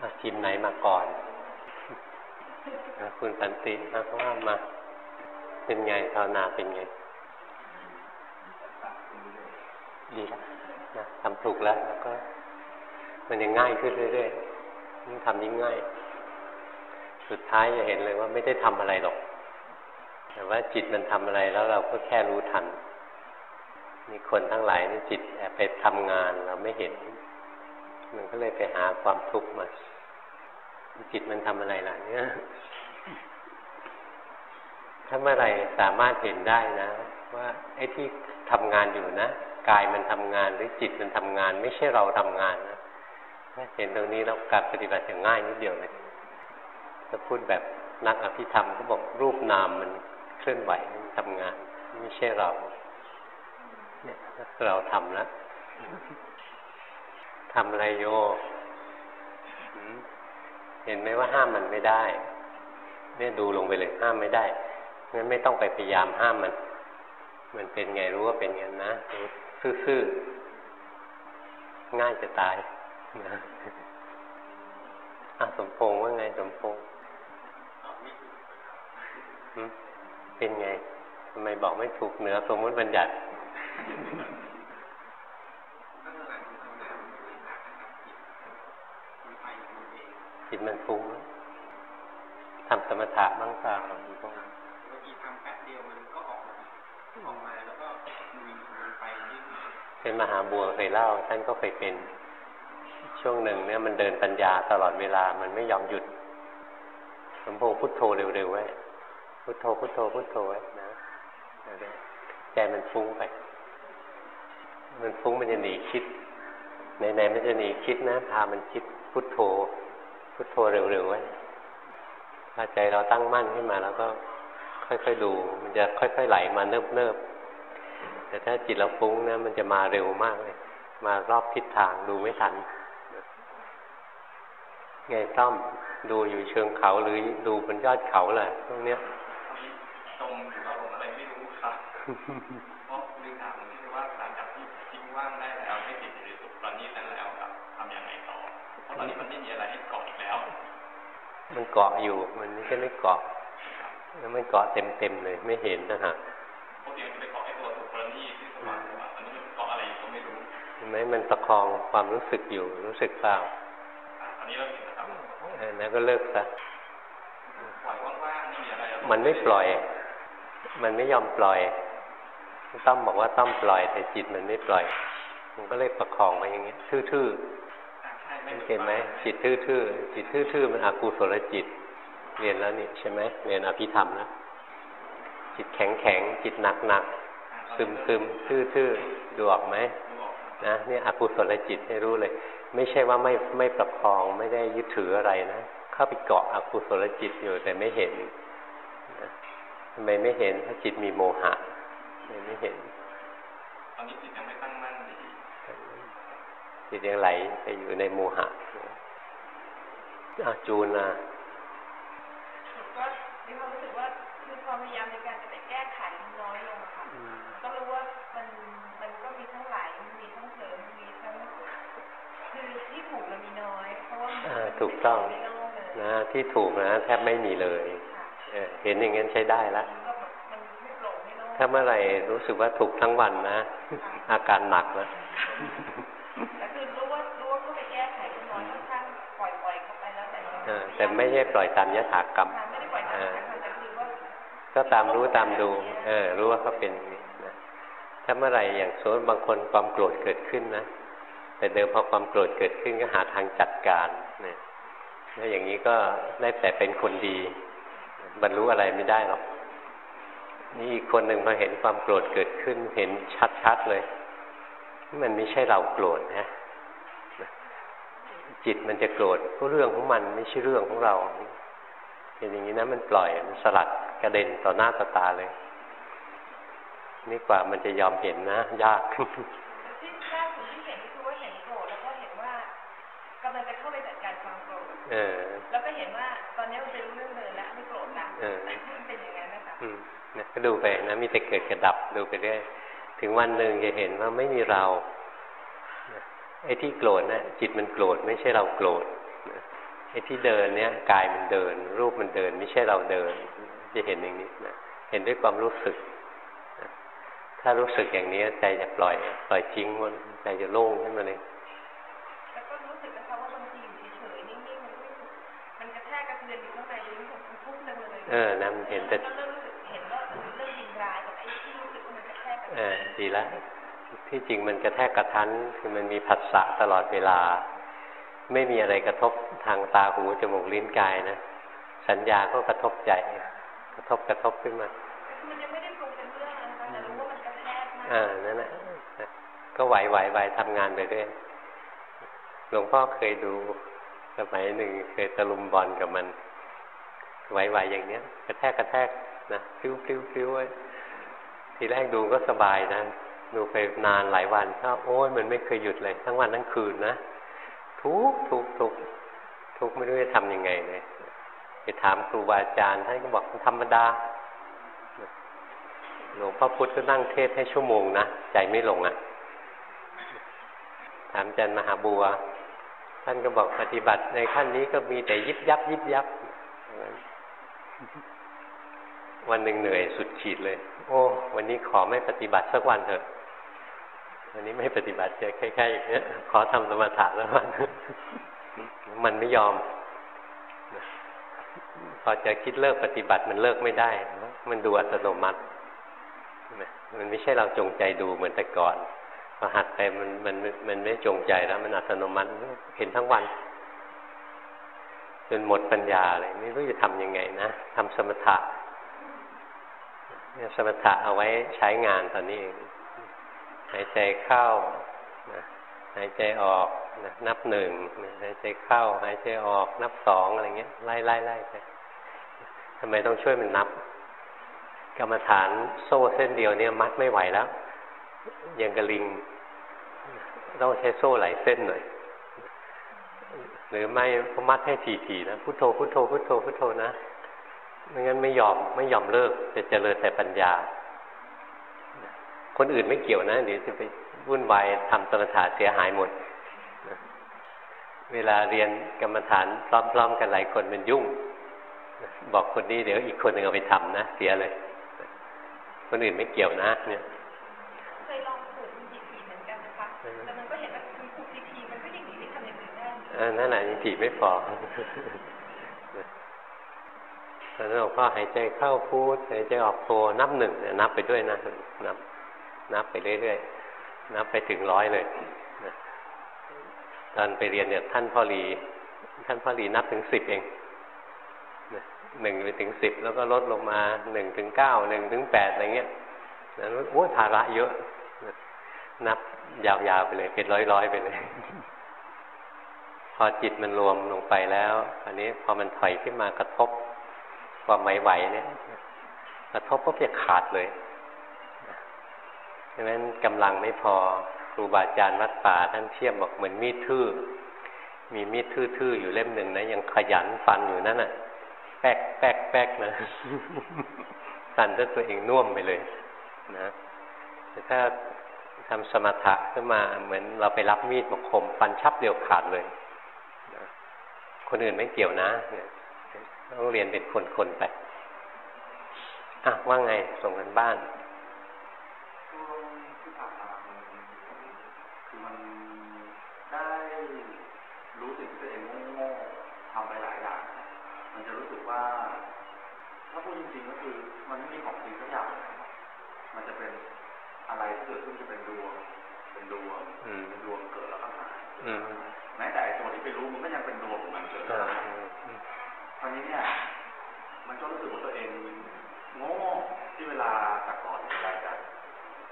อาทีมไหนมาก่อน คุณสันตินะเพราะว่ามา เป็นไงภาวนาเป็นไง ดีแล้วนะทำถูกแล้วแล้วก็ มันยังง่ายขึ้นเรื่อยๆยิ่งทำยิ่งง่าย สุดท้ายจะเห็นเลยว่าไม่ได้ทำอะไรหรอก แต่ว่าจิตมันทำอะไรแล้วเราก็แค่รู้ทันมีคนทั้งหลายนี่จิตแอบไปทำงานเราไม่เห็น มันก็เลยไปหาความทุกข์มา จิตมันทำอะไรล่ะเนี่ยถ้าเมื่อไรสามารถเห็นได้นะ ว่าไอ้ที่ทำงานอยู่นะกายมันทำงานหรือจิตมันทำงาน ไม่ใช่เราทำงานนะถ้าเห็นตรงนี้แล้วการปฏิบัติจะง่ายนิดเดียวเลยถ้าพูดแบบนักอภิธรรมก็บอกรูปนามมันเคลื่อนไหวมันทำงาน ไม่ใช่เรา เนี่ยเราทำแล้ว ทำอะไรโยเห็นไหมว่าห้ามมันไม่ได้เนี่ยดูลงไปเลยห้ามไม่ได้งั้นไม่ต้องไปพยายามห้ามมัน มันเป็นไงรู้ว่าเป็นอย่างนะซื่อๆง่ายจะตายนะอาสมพงษ์ว่าไงสมพงษ์เป็นไงทำไมบอกไม่ถูกเหนือสมมติบัญญัติ จิตมันฟุ้งทำสมถะบ้างเปล่าหลวงพ่อบางทีทำแป๊บเดียวมันก็ออกออกมาแล้วก็มีมันไปยิ่งเป็นมหาบัวเคยเล่า ท่านก็เคยเป็นช่วงหนึ่งเนี่ยมันเดินปัญญาตลอดเวลามันไม่ยอมหยุดสมพงพุทโธเร็วๆไว้พุทโธพุทโธพุทโธไว้นะใจมันฟุ้งไป มันฟุ้งมันจะหนีคิดไหนๆมันจะหนีคิดนะพามันคิดพุทโธ พุทโธเร็วๆไว้ถ้าใจเราตั้งมั่นขึ้นมาแล้วก็ค่อยๆดู มันจะค่อยๆไหลมาเนิบๆแต่ถ้าจิตเราฟุ้งนะมันจะมาเร็วมากเลย มารอบทิศทางดูไม่ทันไงต้อมดูอยู่เชิงเขาหรือดูบนยอดเขาแหละตรงเนี้ยตรงหรือว่าลงอะไรไม่รู้ครับเพราะ มันเกาะอยู่ มันไม่ใช่ไม่เกาะ แล้วมันเกาะเต็มเต็มเลย ไม่เห็นนะฮะปกติมันไปเกาะไอ้ตัวสุพรณีที่สว่างสว่างอันนี้มันเกาะอะไรก็ไม่รู้เห็นไหมมันประคองความรู้สึกอยู่ รู้สึกเปล่าอันนี้เราเห็นนะครับอนั้นก็เลิกซะปล่อยว่างๆไม่มีอะไรมันไม่ปล่อย มันไม่ยอมปล่อยต้อมบอกว่าต้อมปล่อยแต่จิตมันไม่ปล่อย มันก็เลยประคองไปอย่างเงี้ย ทื่อๆ เห็นไหมจิตทื่อๆจิตทื่อๆมันอกุศลจิต เรียนแล้วนี่ใช่ไหมเรียนอภิธรรมแล้วจิตแข็งแข็งจิตหนักหนักซึมซึมทื่อๆดูออกไหมนะนี่อกุศลจิตให้รู้เลย ไม่ใช่ว่าไม่ไม่ประคองไม่ได้ยึดถืออะไรนะเข้าไปเกาะอกุศลจิตอยู่แต่ไม่เห็นทำไมไม่เห็นเพราะจิตมีโมหะไม่เห็นตอนนี้จิตยังไม่ตั้งมั่นดี จิตยังไหลไปอยู่ในโมหะอาจูนนะก็มีความรู้สึกว่าคือความพยายามในการจะไปแก้ไขน้อยลงค่ะก็รู้ว่ามันมันก็มีทั้งไหลมีทั้งเผลอมีทั้งคือที่ถูกมันมีน้อย เพราะว่าถูกต้องนะที่ถูกนะแทบไม่มีเลยเห็นอย่างนั้นใช้ได้แล้วถ้าเมื่อไหร่รู้สึกว่าถูกทั้งวันนะ อาการหนักแล้ว แต่ไม่ใช่ปล่อยตามยถากรรมก็ตามรู้ตามดู เออ รู้ว่าเขาเป็นนะถ้าเมื่อไหร่อย่างสมมติบางคนความโกรธเกิดขึ้นนะแต่เดิมพอความโกรธเกิดขึ้นก็หาทางจัดการเนี่ยแล้วอย่างนี้ก็ได้แต่เป็นคนดี บรรลุอะไรไม่ได้หรอกนี่อีกคนหนึ่งพอเห็นความโกรธเกิดขึ้น เห็นชัดๆเลย มันไม่ใช่เราโกรธนะ จิตมันจะโกรธก็เรื่องของมันไม่ใช่เรื่องของเราเห็นอย่างนี้นะมันปล่อยมันสลัดกระเด็นต่อหน้าต่อตาเลยนี่กว่ามันจะยอมเห็นนะ ยากที่ล่าสุดที่เห็นคือว่าเห็นโกรธแล้วก็เห็นว่ากำลังจะเข้าไปจัดการความโกรธแล้วก็เห็นว่าตอนนี้มันจะรู้เรื่องเลยแล้วไม่โกรธแล้วมันเป็นอย่างนั้นนะคะก็ดูไปนะมีแต่เกิดกระดับดูไปเรื่อยถึงวันหนึ่งจะเห็นว่าไม่มีเรา ไอ้ที่โกรธนะจิตมันโกรธไม่ใช่เราโกรธไอ้ที่เดินเนี่ยกายมันเดิน รูปมันเดิน ไม่ใช่เราเดิน จะเห็นอย่างนี้นะเห็นด้วยความรู้สึกนะถ้ารู้สึกอย่างนี้ใจจะปล่อย ปล่อยทิ้งมันใจจะโล่งขึ้นมาเลยแล้วก็รู้สึกนะคะว่าบางทีอยู่เฉยๆนิ่งๆมันก็รู้สึกมันกระแทกกระเทือนอยู่ข้างในรู้สึกมันทุกข์จังเลยเออนะมันเห็นแต่ก็เริ่มรู้สึกเห็นว่าเออเริ่มยินร้ายกับไอ้ที่รู้สึกว่ามันกระแทกกระเอเทืออนดีแล้ว ที่จริงมันกระแทกกระทันคือมันมีผัสสะตลอดเวลา ไม่มีอะไรกระทบทางตาหูจมูกลิ้นกายนะ สัญญาก็กระทบใจ กระทบกระทบขึ้นมามันยังไม่ได้ปรุงเป็นเรื่องนะคะแต่รู้ว่ามันกระแทกมากอ่านั่นแหละก็ไหวไหวไหวทำงานไปเรื่อยหลวงพ่อเคยดูสมัยหนึ่งเคยตะลุมบอลกับมันไหวไหวอย่างเนี้ย กระแทกกระแทกนะพลิ้วพลิ้วพลิ้วไว้ทีแรกดูก็สบายนะ ดูไปนานหลายวันก็โอ้ยมันไม่เคยหยุดเลย ทั้งวันทั้งคืนนะทุกทุกทุกทุกไม่รู้จะทำยังไงเลยไปถามครูบาอาจารย์ท่านก็บอกธรรมดาหลวงพ่อพุธก็นั่งเทศให้ชั่วโมงนะใจไม่ลงอะ่ะ ถามอาจารย์มหาบัว ท่านก็บอกปฏิบัติในขั้นนี้ก็มีแต่ยิบยับยิบยับวันหนึ่งเหนื่อยสุดขีดเลย โอ้ วันนี้ขอไม่ปฏิบัติสักวันเถอะ วันนี้ไม่ปฏิบัติจะใกล้ๆอย่างเงี้ยขอทำสมถะสักวันมันไม่ยอม พอจะคิดเลิกปฏิบัติมันเลิกไม่ได้ มันดูอัตโนมัติมันไม่ใช่เราจงใจดูเหมือนแต่ก่อนพอหัดไปมันมันมันไม่จงใจแล้ว มันอัตโนมัติเห็นทั้งวันจนหมดปัญญาเลยไม่รู้จะทำยังไงนะทำสมถะเนี่ยสมถะเอาไว้ใช้งานตอนนี้เอง หายใจเข้านะหายใจออกนะนับหนึ่งหายใจเข้า หายใจออก นับสองอะไรเงี้ยไล่ไล่ไล่ไปทำไมต้องช่วยมันนับ กรรมฐานโซ่เส้นเดียวเนี่ยมัดไม่ไหวแล้วยังกระลิง ต้องใช้โซ่หลายเส้นหน่อย หรือไม่ก็มัดให้ทีๆนะพุโทโธพุโทโธพุโทโธพุโทโธนะไม่งั้นไม่ยอมไม่ยอมเลิกจะเจริญแต่ปัญญา คนอื่นไม่เกี่ยวนะ เดี๋ยวจะไปวุ่นวายทำสมถะเสียหายหมด เวลาเรียนกรรมฐานพร้อมๆกันหลายคนมันยุ่ง บอกคนนี้เดี๋ยวอีกคนหนึ่งเอาไปทำนะ เสียเลย คนอื่นไม่เกี่ยวนะ เนี่ยเคยลองฝึกมันทีๆเหมือนกันนะคะแต่มันก็เห็นว่ามันฝึกทีๆมันก็ยังหนีไม่ทำอย่างอื่นได้เออนั่นแหละยังถีไม่พอตอนนั้นหลวงพ่อหายใจเข้าพูดหายใจออกโทนับหนึ่งเนี่ยนับไปด้วยนะนับ นับไปเรื่อยๆ นับไปถึงร้อยเลยตอนไปเรียนเนี่ยท่านพ่อหลี ท่านพ่อหลีนับถึงสิบเองหนึ่งไปถึงสิบแล้วก็ลดลงมาหนึ่งถึงเก้าหนึ่งถึงแปดอะไรเงี้ยนั้นโอ้ภาระเยอะ นับยาวๆไปเลย เป็นร้อยๆไปเลย พอจิตมันรวมลงไปแล้วอันนี้พอมันถอยขึ้นมากระทบความไหวๆเนี่ย กระทบก็จะขาดเลย ดังนั้นกำลังไม่พอครูบาอาจารย์วัดป่าท่านเทียบบอกเหมือนมีดทื่อ มีมีดทื่อๆอยู่เล่มหนึ่งนะยังขยันฟันอยู่นั่นน่ะ แป๊กแป๊กแป๊กนะฟันจนตัวเองน่วมไปเลย นะแต่ถ้าทำสมถะขึ้นมาเหมือนเราไปรับมีดมาคม ฟันชับเดียวขาดเลยนะคนอื่นไม่เกี่ยวนะเนี่ยต้องเรียนเป็นคนๆไปอะว่าไงส่งกันบ้าน ช่วงที่ผ่านมามันคือมันได้รู้สึกตัวเองโง่ๆทำไปหลายอย่าง มันจะรู้สึกว่า ถ้าพูดจริงๆก็คือ มันไม่มีของจริงสักอย่าง มันจะเป็นอะไรที่เกิดขึ้นจะเป็นดวง เป็นดวง อืม เป็นดวงเกิดแล้วก็หาย อืม แม้แต่ไอ้ตัวที่ไปรู้มันก็ยังเป็นดวงของมันเกิด อ่า แล้วหายตอนนี้เนี่ย มันก็รู้สึกว่าตัวเองโง่ที่เวลาแต่ก่อนเวลาจะ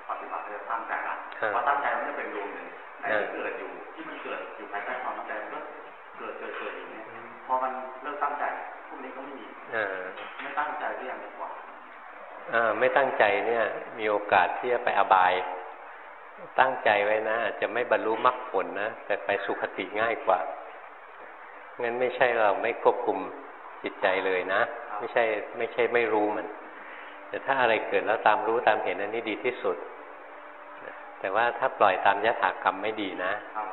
ปฏิบัติจะตั้งใจละพอตั้งใจมันจะเป็นดวงหนึ่งไอ้ที่เกิดอยู่ที่มันเกิดอยู่ภายใต้ความตั้งใจมันก็เกิดเกิดเกิดอยู่เนี่ยพอมันเลิกตั้งใจพวกนี้ก็ไม่มี อ่า ไม่ตั้งใจก็ยังดีกว่า อ่า ไม่ตั้งใจเนี่ย มีโอกาสที่จะไปอบาย ตั้งใจไว้นะอาจจะไม่บรรลุมรรคผลนะแต่ไปสุคติง่ายกว่างั้นไม่ใช่เราไม่ควบคุมจิตใจเลยนะ ไม่ใช่ไม่ใช่ไม่รู้มัน แต่ถ้าอะไรเกิดแล้วตามรู้ตามเห็นอันนี้ดีที่สุด แต่ว่าถ้าปล่อยตามยถากรรมไม่ดีนะครับ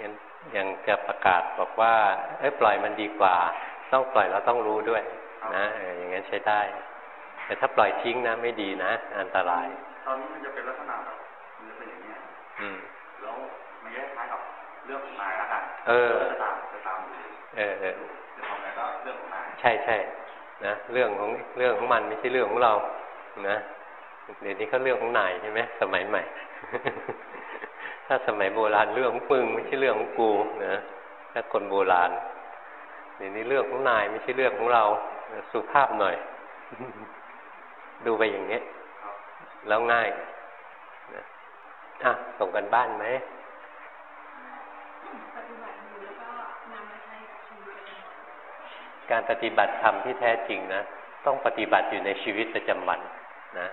งั้นยังจะประกาศบอกว่า เอ้ยปล่อยมันดีกว่า ต้องปล่อยเราต้องรู้ด้วย นะอย่างนั้นใช้ได้ แต่ถ้าปล่อยทิ้งนะไม่ดีนะ อันตราย ตอนนี้มันจะเป็นลักษณะแบบมันจะเป็นอย่างนี้ยอืมแล้วมันแยกคล้ายกับเรื่องของนายแล้วกันเออจะตามจะตามดูเออเออจะทำอะไรก็เรื่องของนายใช่ใช่นะเรื่องของเรื่องของมันไม่ใช่เรื่องของเรา นะเดี๋ยวนี้เขาเรื่องของนายใช่ไหมสมัยใหม่ ถ้าสมัยโบราณเรื่องของมึงไม่ใช่เรื่องของกูนะถ้าคนโบราณเดี๋ยวนี้เรื่องของนายไม่ใช่เรื่องของเรา สุภาพหน่อย ดูไปอย่างนี้ครับแล้วง่ายนะอะส่งกันบ้านไหมปฏิบัติอยู่แล้วก็นำมาใช้กับชีวิตประจำวันการปฏิบัติธรรมที่แท้จริงนะต้องปฏิบัติอยู่ในชีวิตประจำวันนะ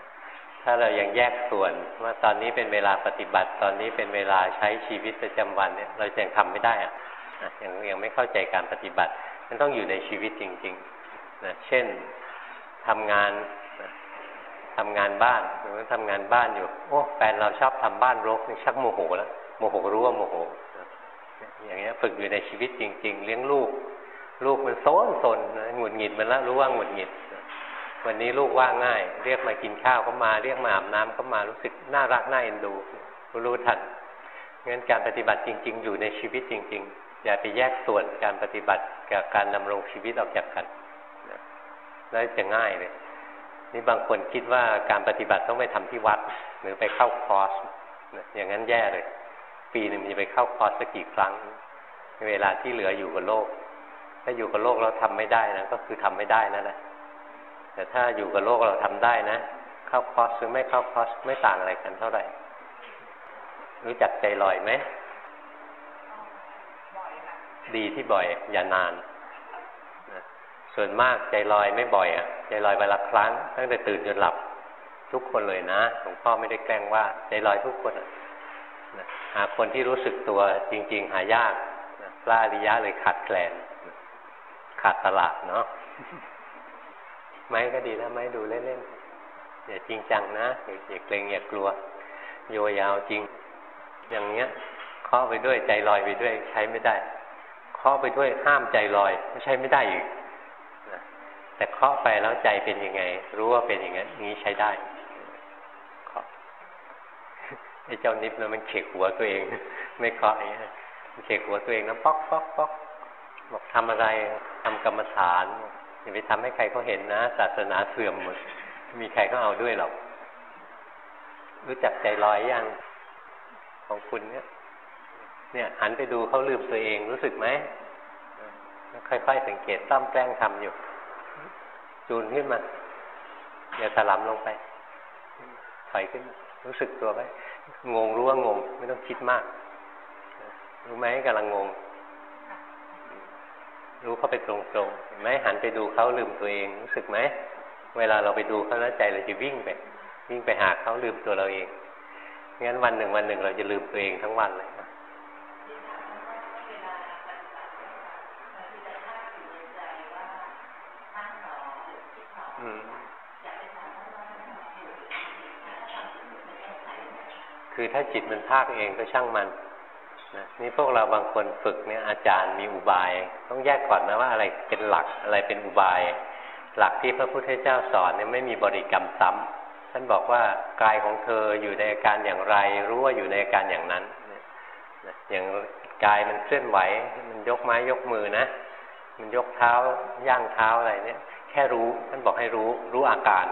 ถ้าเรายังแยกส่วนว่าตอนนี้เป็นเวลาปฏิบัติตอนนี้เป็นเวลาใช้ชีวิตประจำวันเนี่ยเรายังทำไม่ได้อะนะยังยังไม่เข้าใจการปฏิบัติ มันต้องอยู่ในชีวิตจริงๆนะเช่นทำงานนะ ทำงานบ้านหรือว่าทำงานบ้านอยู่ โอ้แฟนเราชอบทำบ้านรกนี่ชักโมโหแล้วโมโหรู้ว่าโมโห อย่างเงี้ยฝึกอยู่ในชีวิตจริง ๆ เลี้ยงลูก ลูกมันโซนโซนหงุดหงิดมันแล้วรู้ว่าหงุดหงิดวันนี้ลูกว่าง่าย เรียกมากินข้าวก็มาเรียกมาอาบน้ำก็มารู้สึกน่ารักน่าเอ็นดูรู้ทันงั้นการปฏิบัติจริง ๆ อยู่ในชีวิตจริง ๆ อย่าไปแยกส่วนการปฏิบัติกับการดำรงชีวิตออกจากกันนะแล้วจะง่ายเลย นี่บางคนคิดว่าการปฏิบัติต้องไปทำที่วัด หรือไปเข้าคอร์สนะอย่างนั้นแย่เลย ปีหนึ่งมีไปเข้าคอร์สสักกี่ครั้ง เวลาที่เหลืออยู่กับโลก ถ้าอยู่กับโลกเราทำไม่ได้นะก็คือทำไม่ได้นั่นแหละแต่ถ้าอยู่กับโลกเราทำได้นะ เข้าคอร์สหรือไม่เข้าคอร์สไม่ต่างอะไรกันเท่าไหร่ รู้จักใจลอยไหมบ่อยค่ะดีที่บ่อยอย่านานนะ ส่วนมากใจลอยไม่บ่อยอะ ใจลอยวันละครั้ง ตั้งแต่ตื่นจนหลับทุกคนเลยนะหลวงพ่อไม่ได้แกล้งว่า ใจลอยทุกคนอะนะหาคนที่รู้สึกตัวจริง ๆ หายากพระอริยะเลยขาดแคลน ขาดตลาดเนาะไม้ก็ดีนะไม้ดูเล่นๆอย่าจริงจังนะอย่าเกรงอย่ากลัว โยยาวจริง อย่างเงี้ยเคาะไปด้วยใจลอยไปด้วยใช้ไม่ได้เคาะไปด้วยห้ามใจลอยไม่ใช้ไม่ได้อีก แต่เคาะไปแล้วใจเป็นยังไง รู้ว่าเป็นอย่างนั้นนี้ใช้ได้เคาะไอ้เจ้านิพนะมันเขกหัวตัวเอง ไม่เคาะอย่างเงี้เขกหัวตัวเองนะป๊อกป๊อกป๊อกบอกทำอะไรทำกรรมฐานอย่าไปทำให้ใครเขาเห็นนะศาสนาเสื่อมหมดมีใครก็เอาด้วยหรอก รู้จักใจลอยยังของคุณเนี่ย เนี่ยหันไปดูเขาลืมตัวเองรู้สึกไหมค่อยๆสังเกตต้อมแกล้งทำอยู่ จูนขึ้นมาอย่าถลำลงไปถอยขึ้น รู้สึกตัวไหมงงรู้ว่างง ไม่ต้องคิดมาก รู้ไหมกำลังงง รู้เข้าไปตรงๆเห็นไหมหันไปดูเขาลืมตัวเอง รู้สึกไหมเวลาเราไปดูเขาแล้วใจเราจะวิ่งไปวิ่งไปหาเขาลืมตัวเราเองงั้นวันหนึ่งวันหนึ่งเราจะลืมตัวเองทั้งวันเลย อืม คือถ้าจิตมันภาคเองก็ช่างมันนะนี่พวกเราบางคนฝึกเนี่ยอาจารย์มีอุบาย ต้องแยกก่อนนะว่าอะไรเป็นหลักอะไรเป็นอุบาย หลักที่พระพุทธเจ้าสอนเนี่ยไม่มีบริกรรมซ้ำท่านบอกว่ากายของเธออยู่ในอาการอย่างไร รู้ว่าอยู่ในอาการอย่างนั้นนะอย่างกายมันเคลื่อนไหว มันยกไม้ยกมือนะ มันยกเท้าย่างเท้าอะไรเนี่ย แค่รู้ท่านบอกให้รู้รู้อาการ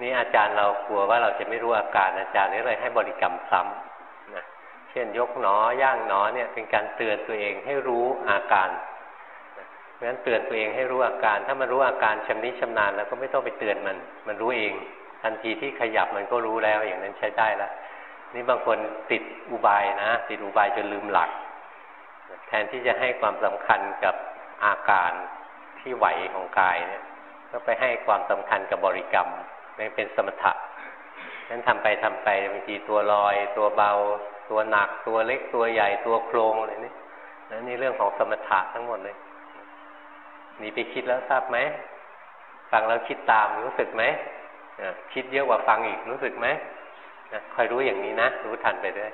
นี่อาจารย์เรากลัวว่าเราจะไม่รู้อาการอาจารย์นี่เลยให้บริกรรมซ้ำนะเช่นยกหนอย่างหนอเนี่ยเป็นการเตือนตัวเองให้รู้อาการเพราะฉะนั้นเตือนตัวเองให้รู้อาการ ถ้ามันรู้อาการชำนิชำนาญแล้วก็ไม่ต้องไปเตือนมัน มันรู้เอง ทันทีที่ขยับมันก็รู้แล้วอย่างนั้นใช้ได้แล้วนี่บางคนติดอุบายนะ ติดอุบายจนลืมหลัก แทนที่จะให้ความสำคัญกับอาการที่ไหวของกายเนี่ย ก็ไปให้ความสำคัญกับบริกรรม มันเป็นสมถะนั้นทำไปทำไปบางทีตัวลอย ตัวเบา ตัวหนัก ตัวเล็กตัวใหญ่ตัวโครงอะไรนี่นั่นนี่เรื่องของสมถะทั้งหมดเลยหนีไปคิดแล้วทราบไหมฟังแล้วคิดตามรู้สึกไหมคิดเยอะกว่าฟังอีกรู้สึกไหมคอยรู้อย่างนี้นะรู้ทันไปด้วย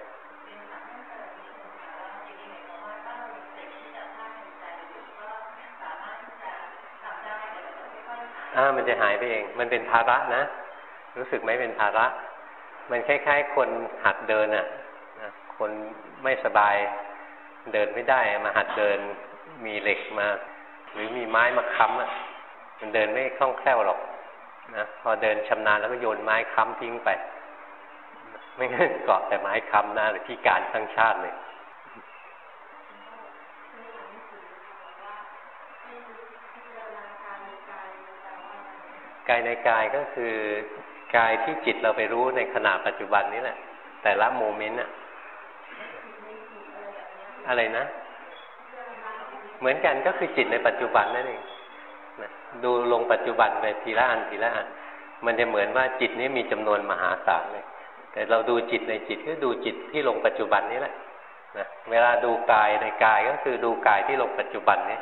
อ่ามันจะหายไปเอง มันเป็นภาระนะ รู้สึกไหมเป็นภาระ มันคล้ายๆ คนหัดเดินอะ่ะคนไม่สบายเดินไม่ได้มาหัดเดินมีเหล็กมา หรือมีไม้มาค้ำอะ มันเดินไม่คล่องแคล่วหรอกนะพอเดินชำนาญแล้วก็โยนไม้ค้ำทิ้งไป ไม่งั้นเกาะแต่ไม้ค้ำนะหรือที่การทั้งชาติเลย กายในกายก็คือกายที่จิตเราไปรู้ในขณะปัจจุบันนี้แหละ แต่ละโมเมนต์อะอะไรนะ เหมือนกันก็คือจิตในปัจจุบันนั่นเองนะดูลงปัจจุบันไปทีละอันทีละอันมันจะเหมือนว่าจิตนี้มีจำนวนมหาศาลเลย แต่เราดูจิตในจิตก็ดูจิตที่ลงปัจจุบันนี้แหละนะเวลาดูกายในกายก็คือดูกายที่ลงปัจจุบันนี้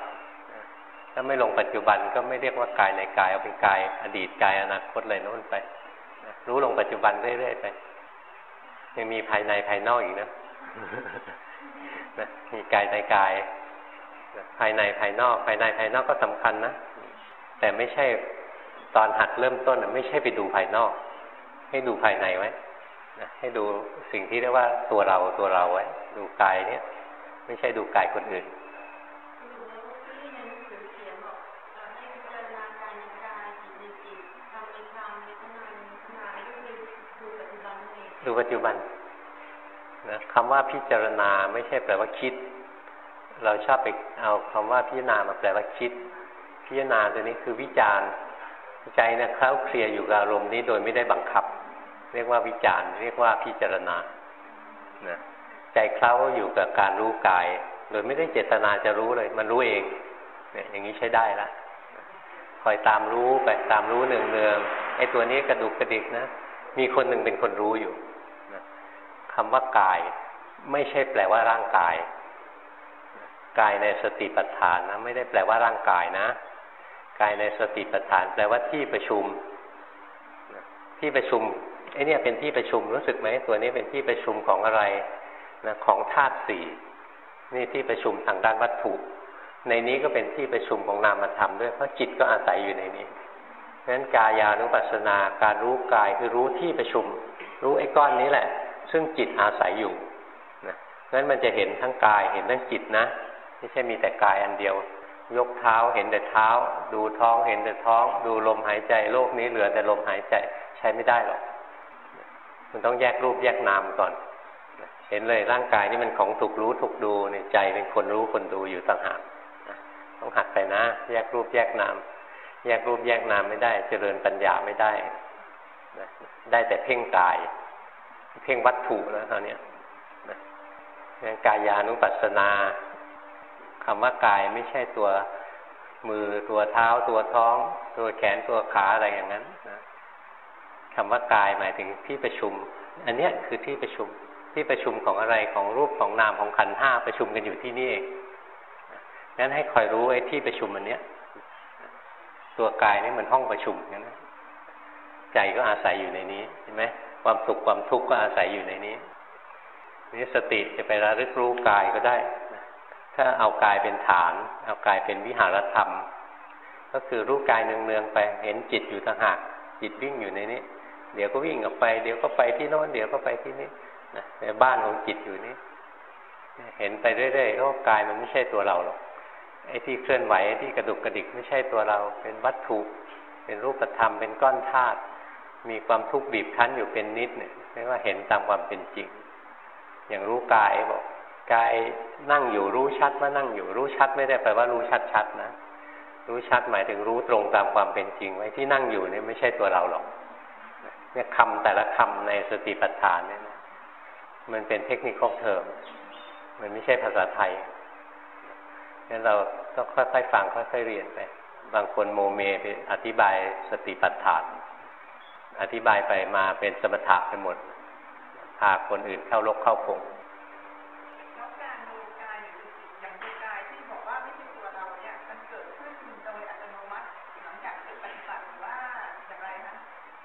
ถ้าไม่ลงปัจจุบันก็ไม่เรียกว่ากายในกายเอาเป็นกายอดีตกายอนาคตเลยโน้นไป รู้ลงปัจจุบันเรื่อยๆไปยังมีภายในภายนอกอีกนะนะมีกายในกายภายในภายนอก ภายในภายนอกก็สำคัญนะ แต่ไม่ใช่ตอนหัดเริ่มต้นไม่ใช่ไปดูภายนอก ให้ดูภายในไว้นะให้ดูสิ่งที่เรียกว่าตัวเราตัวเราไว้ ดูกายเนี่ย ไม่ใช่ดูกายคนอื่น ปัจจุบันนะคำว่าพิจารณาไม่ใช่แปลว่าคิด เราชอบไปเอาคำว่าพิจารณามาแปลว่าคิด พิจารณาตัวนี้คือวิจารณ์ใจนะเคล้าเคลียอยู่กับอารมณ์นี้โดยไม่ได้บังคับ เรียกว่าวิจารณ์ เรียกว่าพิจารณานะใจเคล้าอยู่กับการรู้กาย โดยไม่ได้เจตนาจะรู้เลย มันรู้เองเนี่ยอย่างนี้ใช้ได้ละคอยตามรู้ไปตามรู้เนืองเนืองไอ้ตัวนี้กระดุกกระดิกนะมีคนหนึ่งเป็นคนรู้อยู่ คำว่ากาย ไม่ใช่แปลว่าร่างกาย กายในสติปัฏฐานนะไม่ได้แปลว่าร่างกายนะ กายในสติปัฏฐาน แปลว่าที่ประชุม ที่ประชุมไอ้นี่เป็นที่ประชุมรู้สึกไหมตัวนี้เป็นที่ประชุมของอะไรนะของธาตุสี่นี่ที่ประชุมทางด้านวัตถุ ในนี้ก็เป็นที่ประชุมของนามธรรมด้วยเพราะจิตก็อาศัยอยู่ในนี้เพราะฉะนั้นกายานุปัสสนาการรู้กายคือรู้ที่ประชุม รู้ไอ้ก้อนนี้แหละ ซึ่งจิตอาศัยอยู่นะนั้นมันจะเห็นทั้งกายเห็นทั้งจิตนะ ไม่ใช่มีแต่กายอันเดียว ยกเท้าเห็นแต่เท้า ดูท้องเห็นแต่ท้อง ดูลมหายใจโลกนี้เหลือแต่ลมหายใจใช้ไม่ได้หรอก มันต้องแยกรูปแยกนามก่อน เห็นเลยร่างกายนี่มันของถูกรู้ถูกดูในใจเป็นคนรู้คนดูอยู่ต่างหากต้องหัดไปนะ แยกรูปแยกนามแยกรูปแยกนามไม่ได้ เจริญปัญญาไม่ได้ได้แต่เพ่งกาย พ่งวัตถุแล้วตอนนี้นะกายานุปัสสนาคำว่ากายไม่ใช่ตัวมือตัวเท้าตัวท้อง ตัวแขนตัวขาอะไรอย่างนั้นนะคำว่ากายหมายถึงที่ประชุม อันนี้คือที่ประชุมที่ประชุมของอะไรของรูปของนามของขันห้าประชุมกันอยู่ที่นี่เองงั้นให้คอยรู้ไอ้ที่ประชุมอันเนี้ย ตัวกายนี่มันห้องประชุมงั้นนะใจก็อาศัยอยู่ในนี้เห็นไหม ความสุขความทุกข์ก็อาศัยอยู่ในนี้นี่สติจะไประลึกรู้กายก็ได้ ถ้าเอากายเป็นฐาน เอากายเป็นวิหารธรรม ก็คือรู้กายเนืองๆไป เห็นจิตอยู่ต่างหาก จิตวิ่งอยู่ในนี้ เดี๋ยวก็วิ่งออกไป เดี๋ยวก็ไปที่โน้น เดี๋ยวก็ไปที่นี่ในบ้านของจิตอยู่นี้ เห็นไปเรื่อยๆโอ้กายมันไม่ใช่ตัวเราหรอก ไอ้ที่เคลื่อนไหว ไอ้ที่กระดุกกระดิกไม่ใช่ตัวเรา เป็นวัตถุ เป็นรูปธรรม เป็นก้อนธาตุ มีความทุกข์บีบคั้นอยู่เป็นนิดเนี่ยเรียกว่าเห็นตามความเป็นจริง อย่างรู้กายบอกกายนั่งอยู่รู้ชัดว่านั่งอยู่รู้ชัดไม่ได้แปลว่ารู้ชัดชัดนะรู้ชัดหมายถึงรู้ตรงตามความเป็นจริง ไว้ที่นั่งอยู่เนี่ยไม่ใช่ตัวเราหรอกเนี่ยคำแต่ละคำในสติปัฏฐานเนี่ยมันเป็นเทคนิคของเทอมมันไม่ใช่ภาษาไทยงั้นเราต้องค่อยๆฟังค่อยๆเรียนไป บางคนโมเมไปอธิบายสติปัฏฐาน อธิบายไปมาเป็นสมถะไปหมดพาคนอื่นเข้าลกเข้าพง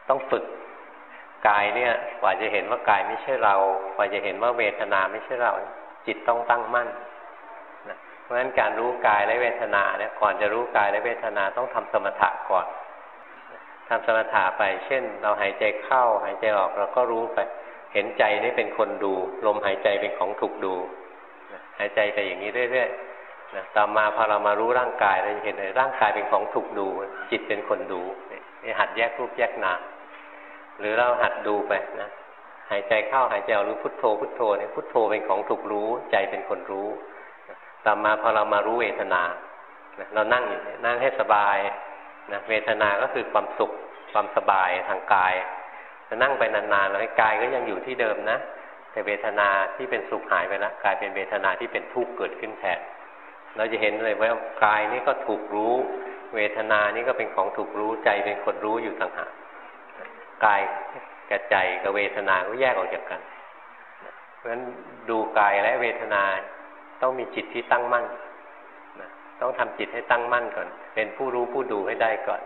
ต้องฝึกกายเนี่ย กว่าจะเห็นว่ากายไม่ใช่เรา กว่าจะเห็นว่าเวทนาไม่ใช่เรา จิตต้องตั้งมั่นนะเพราะฉะนั้นการรู้กายและเวทนาเนี่ยก่อนจะรู้กายและเวทนาต้องทำสมถะก่อน ทำสมถะไป เช่น เราหายใจเข้า หายใจออกเราก็รู้ไป เห็นใจนี่เป็นคนดู ลมหายใจเป็นของถูกดูหายใจไปอย่างนี้เรื่อยๆนะต่อมาพอเรามารู้ร่างกายเราจะเห็นเลยร่างกายเป็นของถูกดู จิตเป็นคนดูหัดแยกรูปแยกนามหรือเราหัดดูไปนะหายใจเข้าหายใจออกรู้พุทโธพุทโธเนี่ยพุทโธเป็นของถูกรู้ ใจเป็นคนรู้ต่อมาพอเรามารู้เวทนา เรานั่งอยู่นั่งให้สบาย นะเวทนาก็คือความสุขความสบายทางกายจะนั่งไปนานๆแล้วกายก็ยังอยู่ที่เดิมนะ แต่เวทนาที่เป็นสุขหายไปแล้วกลายเป็นเวทนาที่เป็นทุกข์เกิดขึ้นแทนเราจะเห็นเลยว่ากายนี้ก็ถูกรู้ เวทนานี่ก็เป็นของถูกรู้ใจเป็นคนรู้อยู่ต่างหากกายกับใจกับเวทนาก็แยกออกจากกันเพราะฉะนั้นดูกายและเวทนาต้องมีจิตที่ตั้งมั่น ต้องทำจิตให้ตั้งมั่นก่อน เป็นผู้รู้ผู้ดูให้ได้ก่อน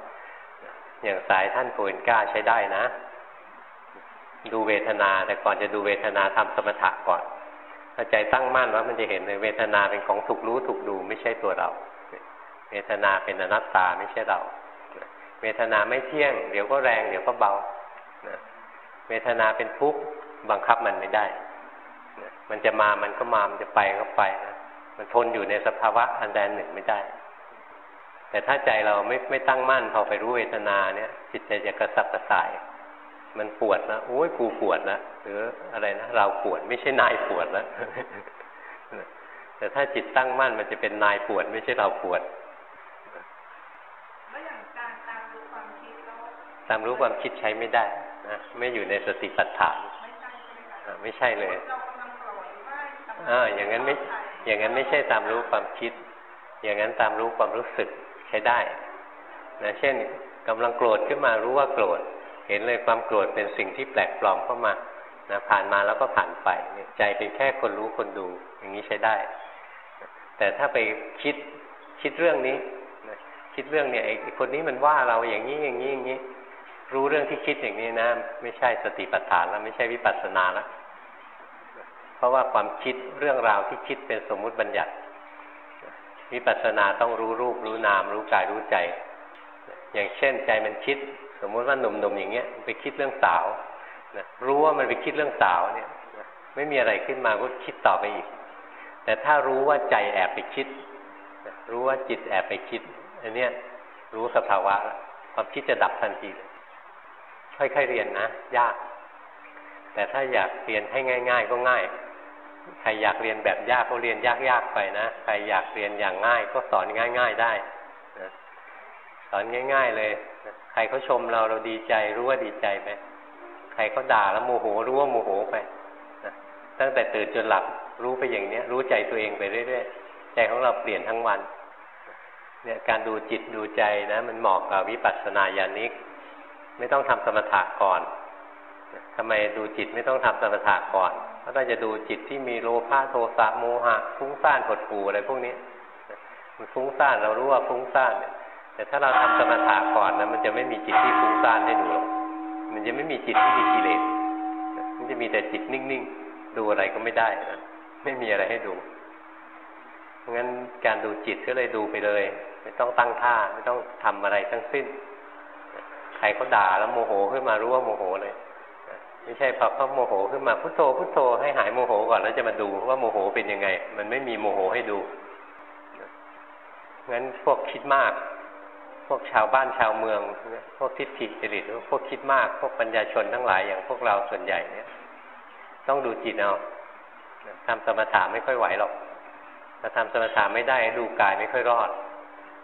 อย่างสายท่านโพนก้าใช้ได้นะ ดูเวทนาแต่ก่อนจะดูเวทนาทำสมถะก่อนถ้าใจตั้งมั่นว่ามันจะเห็นเลยเวทนาเป็นของถูกรู้ถูกดูไม่ใช่ตัวเรา เวทนาเป็นอนัตตาไม่ใช่เรา เวทนาไม่เที่ยง เดี๋ยวก็แรง เดี๋ยวก็เบาเวทนาเป็นทุกข์บังคับมันไม่ได้ มันจะมามันก็มา มันจะไปก็ไปนะ มันทนอยู่ในสภาวะอันใดหนึ่งไม่ได้ แต่ถ้าใจเราไม่ไม่ตั้งมั่นพอไปรู้เวทนาเนี่ยจิตใจจะกระสับกระส่าย มันปวดนะโอ้ยกูปวดนะหรืออะไรนะเราปวดไม่ใช่นายปวดนะแต่ถ้าจิตตั้งมั่นมันจะเป็นนายปวด ไม่ใช่เราปวดแล้วอย่างการตามรู้ความคิดแล้วตามรู้ความคิดใช้ไม่ได้นะไม่อยู่ในสติปัฏฐานไม่ใช่ใช่ไหมคะอ่าไม่ใช่เลยเรากำลังโกรธหรือว่าำลัอ่าอย่างนั้นไม่ อย่างนั้นไม่ใช่ตามรู้ความคิด อย่างนั้นตามรู้ความรู้สึกใช้ได้นะเช่นกำลังโกรธขึ้นมารู้ว่าโกรธ เห็นเลยความโกรธเป็นสิ่งที่แปลกปลอมเข้ามานะผ่านมาแล้วก็ผ่านไปใจเป็นแค่คนรู้คนดู อย่างนี้ใช้ได้ แต่ถ้าไปคิดคิดเรื่องนี้นะคิดเรื่องเนี่ยไอ้คนนี้มันว่าเราอย่างนี้อย่างนี้อย่างนี้ รู้เรื่องที่คิดอย่างนี้นะ ไม่ใช่สติปัฏฐานแล้วไม่ใช่วิปัสสนาแล้ว เพราะว่าความคิดเรื่องราวที่คิดเป็นสมมุติบัญญัติวิปัสสนาต้องรู้รูปรู้นาม รู้กายรู้ใจ อย่างเช่นใจมันคิด สมมุติว่าหนุ่มๆอย่างเงี้ยไปคิดเรื่องสาวนะรู้ว่ามันไปคิดเรื่องสาวเนี่ยไม่มีอะไรขึ้นมาก็คิดต่อไปอีก แต่ถ้ารู้ว่าใจแอบไปคิด รู้ว่าจิตแอบไปคิดอันเนี้ยรู้สภาวะความคิดจะดับทันทีเลยค่อยๆเรียนนะ ยาก แต่ถ้าอยากเรียนให้ง่าย ๆ ก็ง่าย ใครอยากเรียนแบบยากก็เรียนยากๆไปนะ ใครอยากเรียนอย่างง่าย ก็สอนง่าย ๆได้นะสอนง่าย ๆ เลย ใครเขาชมเราเราดีใจรู้ว่าดีใจไป ใครเขาด่าแล้วโมโหรู้ว่าโมโหไปนะตั้งแต่ตื่นจนหลับรู้ไปอย่างเนี้ย รู้ใจตัวเองไปเรื่อยๆ ใจของเราเปลี่ยนทั้งวัน เนี่ยการดูจิตดูใจนะ มันเหมาะกับวิปัสสนาญาณิก ไม่ต้องทำสมถะก่อนทำไมดูจิตไม่ต้องทำสมถะก่อน เพราะถ้าจะดูจิตที่มีโลภะโทสะโมหะฟุ้งซ่านหดหู่อะไรพวกนี้มันฟุ้งซ่านเรารู้ว่าฟุ้งซ่านเนี่ยแต่ถ้าเราทำสมถะก่อนนะมันจะไม่มีจิตที่ฟุ้งซ่านให้ดูหรอกมันจะไม่มีจิตที่มีกิเลสมันจะมีแต่จิตนิ่งๆ ดูอะไรก็ไม่ได้นะไม่มีอะไรให้ดูเพราะงั้นการดูจิตก็เลยดูไปเลย ไม่ต้องตั้งท่าไม่ต้องทำอะไรทั้งสิ้น ใครเขาด่าแล้วโมโหขึ้นมารู้ว่าโมโหเลย ไม่ใช่พอเขาโมโหขึ้นมาพุทโธพุทโธให้หายโมโหก่อนแล้วจะมาดูว่าโมโหเป็นยังไง มันไม่มีโมโหให้ดูงั้นพวกคิดมาก พวกชาวบ้านชาวเมือง พวกทิฏฐิจริตพวกคิดมาก พวกปัญญาชนทั้งหลายอย่างพวกเราส่วนใหญ่เนี่ย ต้องดูจิตเอาทำสมถะไม่ค่อยไหวหรอกถ้าทำสมถะไม่ได้ดูกายไม่ค่อยรอด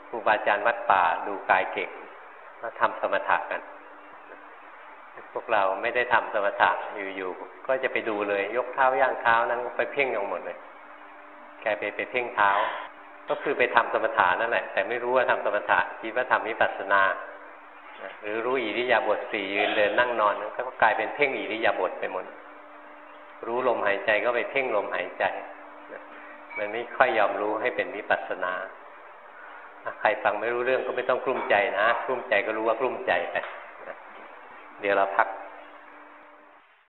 ครูบาอาจารย์วัดป่าดูกายเก่งก็ทำสมถะกัน พวกเราไม่ได้ทำสมถะอยู่ๆก็จะไปดูเลย ยกเท้าย่างเท้านั้นไปเพ่งอย่างหมดเลยกลายไปไปเพ่งเท้า ก็คือไปทำสมถะนั่นแหละ แต่ไม่รู้ว่าทำสมถะคิดว่าทำวิปัสสนา หรือรู้อิริยาบถสี่ยืนเดินนั่งนอนก็กลายเป็นเพ่งอิริยาบถไปหมด รู้ลมหายใจก็ไปเพ่งลมหายใจมันไม่ค่อยยอมรู้ให้เป็นวิปัสสนาใครฟังไม่รู้เรื่องก็ไม่ต้องกลุ้มใจนะกลุ้มใจก็รู้ว่ากลุ้มใจไป เดี๋ยวเราพัก